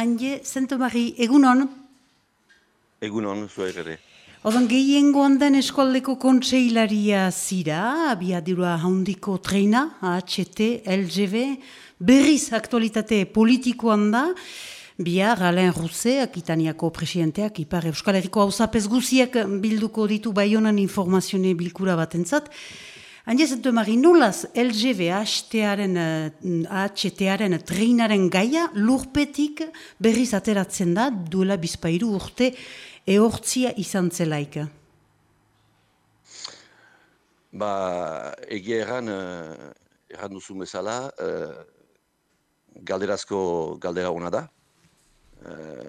Anje Zentomari, egunon? Egunon, zuek ere. Odan gehiengoan den eskualdeko kontseilaria zira, abiadura haundiko treina, AHT, LGB, berriz aktualitate politikoan da, Bihar, Alain Russe, Akitaniako presidenteak, Ipar Euskal Herriko hausapez guziak bilduko ditu baionan informazione bilkura batentzat. Hainez, edo mari, nolaz LGB AHT-aren AHT treinaren gaia lurpetik berriz ateratzen da, duela bizpairu urte ehortzia izan zelaik? Ba, egia erran, erran duzu bezala, galderazko galdera hona da, uh,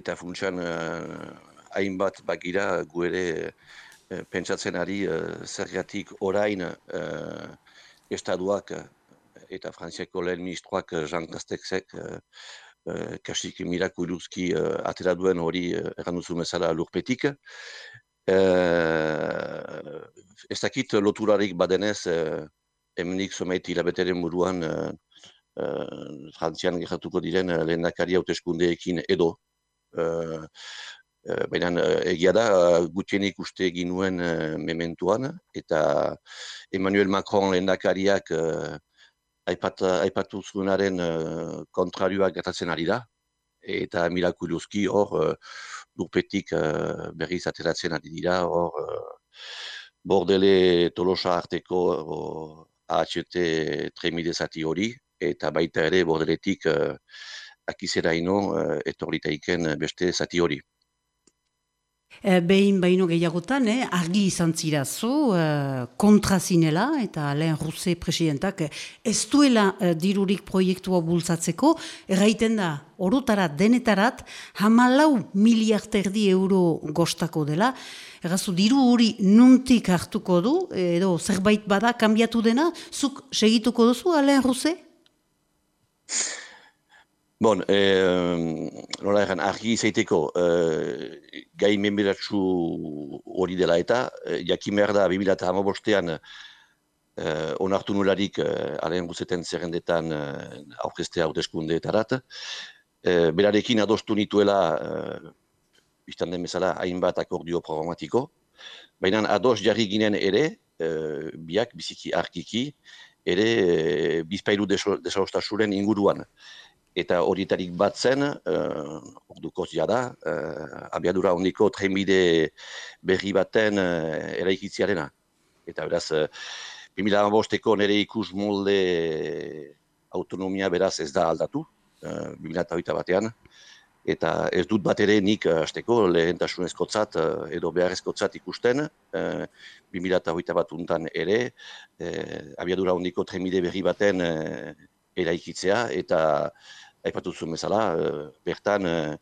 eta funtsan uh, hainbat bagira gu ere pentsatzen ari uh, zergatik orain uh, estaduak eta frantziako lehen ministroak Jean Castexek uh, uh, kasik mirakuluzki uh, atera duen hori uh, erranduzu bezala lurpetik. Uh, ez dakit loturarik badenez uh, emenik somait hilabeteren buruan uh, frantzian geratuko diren uh, lehendakari hauteskundeekin edo. Uh, uh, Baina egia da, uh, gutienik uste egin nuen mementuan, eta Emmanuel Macron lehendakariak aipat, aipatu zuenaren kontrarioak gertatzen ari da, eta mirakuluzki hor lurpetik berriz ateratzen ari dira, hor bordele tolosa arteko AHT tremide zati hori, eta baita ere bordeletik akizera ino uh, etorritaiken beste zati hori. E, behin baino gehiagotan, eh, argi izan zirazu, eh, kontra zinela, eta Alain Russe presidentak ez duela eh, dirurik proiektua bultzatzeko, erraiten da, orutarat, denetarat, hamalau miliarterdi euro gostako dela, errazu, diru hori nuntik hartuko du, edo zerbait bada kanbiatu dena, zuk segituko duzu, Alain Russe? Bon, eh, nola egan, argi izaiteko, eh, gai menberatzu hori dela eta, eh, jakin behar da, 2008an eh, onartu nularik eh, alen guzeten zerrendetan eh, aurkestea hauteskundeetarat. Eh, berarekin adostu nituela, eh, biztan den bezala, hainbat akordio programatiko, baina ados jarri ginen ere, eh, biak biziki arkiki, ere e, bizpailu desaustasuren inguruan. Eta horietarik bat zen, uh, orduko da, uh, abiadura hondiko trenbide berri baten uh, eraikitziarena. Eta beraz, uh, 2008ko nire ikus molde autonomia beraz ez da aldatu, uh, 2008 batean. Eta ez dut bat ere nik hasteko lehentasunezkotzat edo beharrezkotzat ikusten, uh, 2008 bat untan ere, eh, abiadura hondiko trenbide berri baten eh, eraikitzea, eta aipatu zuen bezala, eh, bertan eh,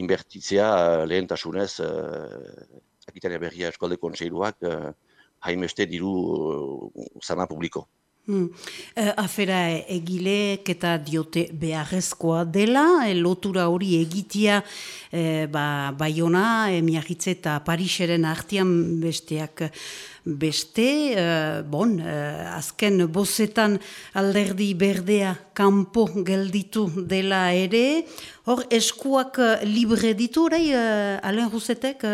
inbertitzea lehentasunez eh, Akitania berria eskolde kontseiluak eh, haimeste diru zama publiko. Hmm. Uh, afera egilek eta diote beharrezkoa dela, e, lotura hori egitia e, ba, Baiona, e, Miagitze eta Pariseren artian besteak beste, bon, azken bozetan alderdi berdea kanpo gelditu dela ere, hor eskuak libre ditu, orai, Alen Rusetek,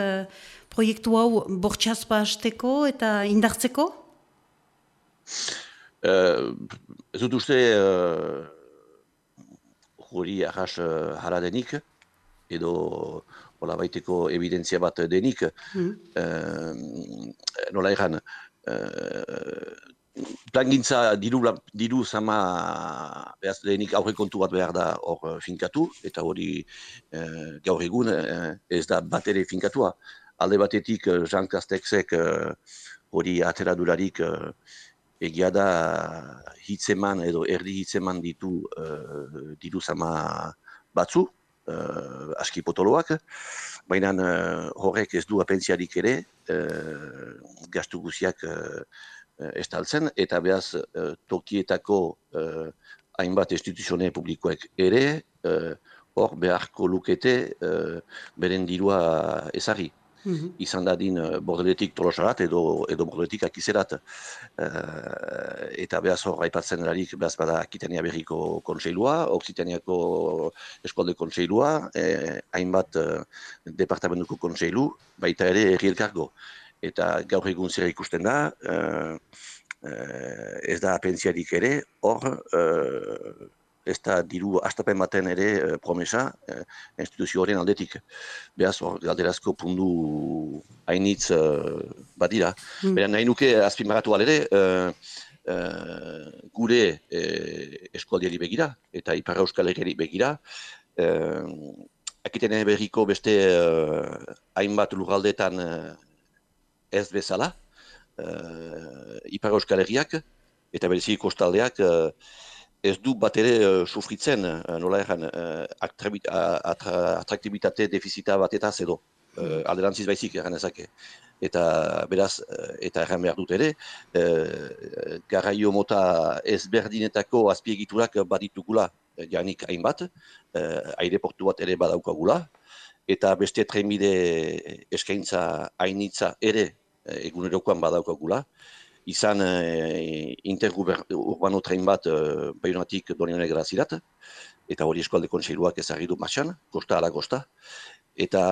proiektu hau bortxazpa hasteko eta indartzeko? Ez dut uste hori ahas uh, hala denik, edo hola baiteko evidentzia bat denik. Mm. Nola egan, plangintza diru, diru zama behaz denik aurre kontu bat behar da hor finkatu, eta hori uh, gaur egun uh, ez da bat ere finkatua. Alde batetik Jean Castexek hori uh, atera durarik egia da hitzeman edo erdi hitzeman ditu uh, diru zama batzu, uh, aski potoloak, baina uh, horrek ez du apentziarik ere, uh, gastu guziak uh, estaltzen, eta behaz uh, tokietako uh, hainbat instituzione publikoek ere, hor uh, beharko lukete uh, beren dirua ezari. Mhm. izan dadin bordeletik tolosarat edo, edo bordeletik akizerat. eta behaz hor haipatzen erarik behaz bada Akitania berriko kontseilua, Oksitaniako eskolde kontseilua, hainbat departamentuko kontseilu, baita ere erri elkargo. Eta gaur egun zera ikusten da, ez da pentsiarik ere, hor, ez da diru astapen baten ere e, promesa e, instituzio horien aldetik. Beaz, hor, galderazko pundu hainitz e, badira. Mm. Beran, nahi nuke azpimarratu alere, e, gure e, eskualdiari begira, eta Iparra Euskal Herriari begira, e, akiten berriko beste hainbat lurraldetan ez bezala, e, Iparra Euskal Herriak, eta berezik kostaldeak, ez du bat ere uh, sufritzen, uh, nola erran, uh, atraktibitate defizita bat eta zedo. Uh, alderantziz baizik erran ezake. Eta beraz, eta erran behar dut ere, uh, garraio mota ezberdinetako azpiegiturak baditugula janik hainbat, uh, aireportu bat ere badaukagula, eta beste trenbide eskaintza hainitza ere egunerokoan badaukagula izan e, interurbano train bat e, baionatik donionek grazirat, eta hori eskualde kontseiluak ezagri du marxan, kosta ala kosta, eta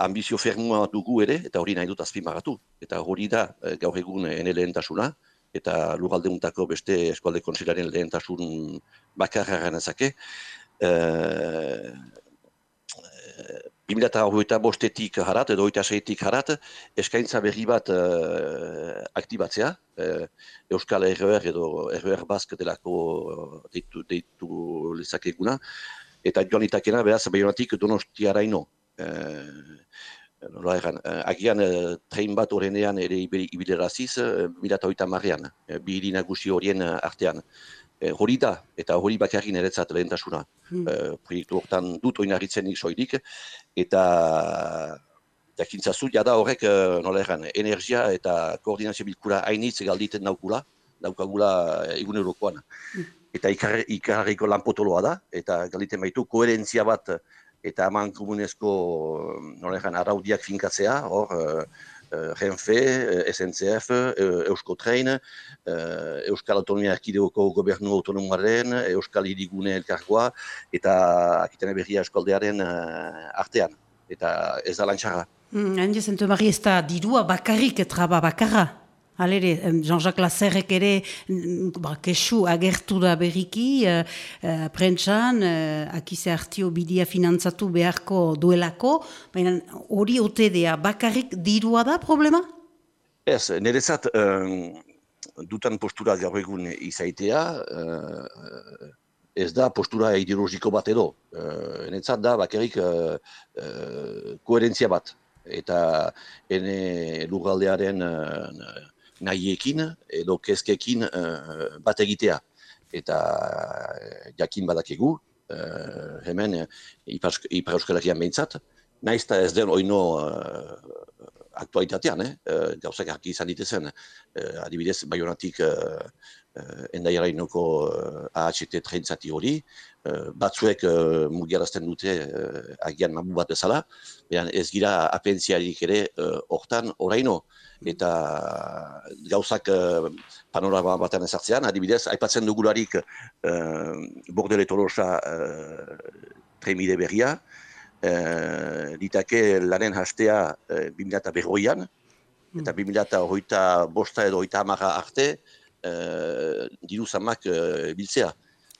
ambizio fermua dugu ere, eta hori nahi dut azpimagatu. Eta hori da e, gaur egun ene lehentasuna, eta lugalde untako beste eskualde kontseilaren lehentasun bakarra ganezake. E, 2008 bostetik harat, edo oita seitik harat, eskaintza berri bat uh, aktibatzea, uh, Euskal Herroer edo Herroer Bask delako deitu, deitu lezakeguna, eta joan itakena behaz baionatik donostiaraino. Uh, Nola egan, agian uh, train bat horrenean ere ibileraziz, uh, 2008 marrean, uh, bi nagusi horien artean e, hori da, eta hori bakarri niretzat lehentasuna. Hmm. E, proiektu hortan dut oinarritzen soilik, eta jakintzazu, jada horrek, e, nola erran, energia eta koordinazio bilkura hainitz galditen naukula, daukagula egun eurokoan. Hmm. Eta ikarriko lanpotoloa da, eta galditen baitu koherentzia bat eta haman komunezko nola erran, araudiak finkatzea, hor, Renfe, SNCF, Eusko Train, Euskal Autonomia Erkideoko Gobernu Autonomoaren, Euskal Hirigune Elkargoa, eta akitene berria eskaldearen artean. Eta ez da lantxarra. Mm, Hende zentu ez da dirua bakarrik traba bakarra? Halere, Jean-Jacques Lazerrek ere ba, kesu agertu da berriki, uh, uh, prentsan, uh, akize hartio bidia finantzatu beharko duelako, baina hori otedea bakarrik dirua da problema? Ez, nerezat um, dutan postura gaur egun izaitea, ez da postura ideologiko bat edo. Uh, Netzat da bakarrik uh, uh, koherentzia bat. Eta ene lugaldearen nahiekin edo kezkekin uh, bat egitea. Eta uh, jakin badakegu, uh, hemen uh, Ipar Euskal Herrian behintzat, nahiz ez den oino uh, aktualitatean, eh? uh, gauzak arki izan ditezen, uh, adibidez, baionatik uh, uh, endaiara inoko uh, AHT trentzati hori, uh, batzuek uh, mugiarazten dute uh, agian mabu bat bezala, ez gira apentziarik ere hortan uh, oraino, eta gauzak uh, panorama batean ezartzean, adibidez, aipatzen dugularik uh, bordele tolosa uh, tremide berria, uh, ditake lanen hastea 2000 berroian, mm. eta 2000 hoita bosta edo hoita amara arte, uh, diru zamak uh, biltzea.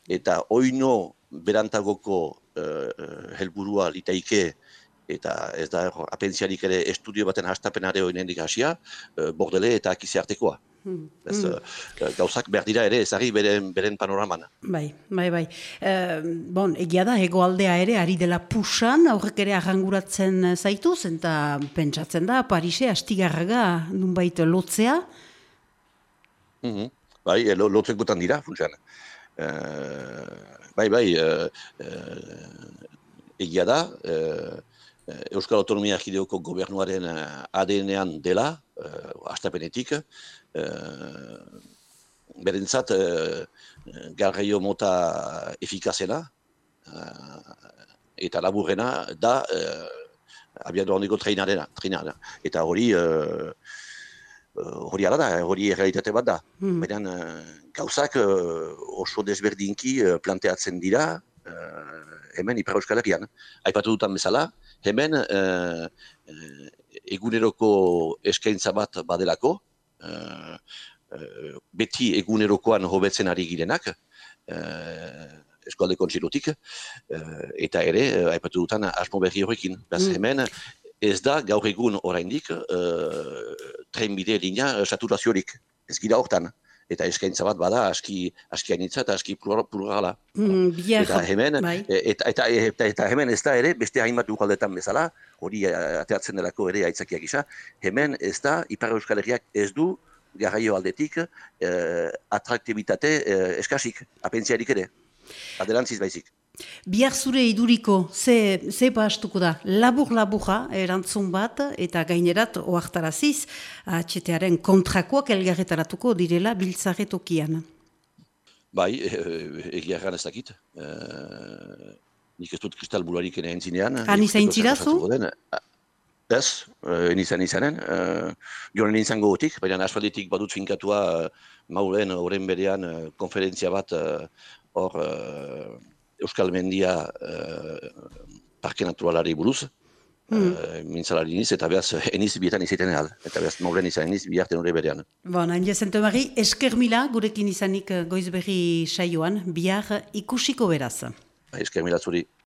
Eta oino berantagoko uh, helburua litaike eta ez da apentziarik ere estudio baten hastapenare oinendik hasia, uh, bordele eta akizi artekoa. Hmm. Ez. Uh, gauzak behar dira ere ezari beren, beren panoraman. Bai, bai, bai. Uh, bon, egia da, egoaldea ere, ari dela pusan, aurrek ere arranguratzen zaituz, eta pentsatzen da, Parise, astigarraga, nunbait lotzea? Mm -hmm. Bai, lotzek gutan dira, funtsan. Uh, bai, bai, uh, uh, egia da, Eh, Euskal Autonomia Gideoko gobernuaren ADN-ean dela, uh, astapenetik, uh, berentzat uh, garraio mota efikazena, eta laburrena da uh, abiadu handiko treinarena, treinarena. Eta hori, uh, hori ala da, hori realitate bat da. Hmm. Baina gauzak oso desberdinki planteatzen dira, hemen Ipar Euskal Herrian. Aipatu dutan bezala, hemen eguneroko eskaintza bat badelako, beti egunerokoan hobetzen ari girenak, eskualde kontzilotik, eta ere, aipatu dutan, asmo berri horrekin. Beraz, mm. hemen, ez da gaur egun oraindik uh, trenbide linea saturaziorik. Ez gira hortan eta eskaintza bat bada aski aski anitza eta aski plurala. Mm, eta hemen bai. e, eta, eta, eta, eta, hemen ez da ere beste hainbat ugaldetan bezala, hori ateatzen delako ere aitzakiak isa, hemen ez da Ipar Euskal Herriak ez du garraio aldetik eh, atraktibitate eh, eskasik, apentziarik ere. Adelantziz baizik. Biar zure iduriko, ze, ze bastuko da, labur-laburra erantzun bat, eta gainerat oartaraziz, atxetearen kontrakoak elgarretaratuko direla biltzarretokian. Bai, e, egia ez dakit. E, nik ez dut kristal bularik ene entzinean. Han izan zirazu? Ez, enizan izanen. E, joan enizan gogotik, baina asfalditik badut finkatua maulen, horren berean, konferentzia bat hor Euskal Mendia uh, parke naturalari buruz, mm. uh, mintzalari niz, eta behaz eniz bietan izaten ehal, eta behaz maulen izan eniz biharten hori berean. Bon, Anja Zentomari, esker mila gurekin izanik goizberri saioan, bihar ikusiko beraz. Esker mila zuri.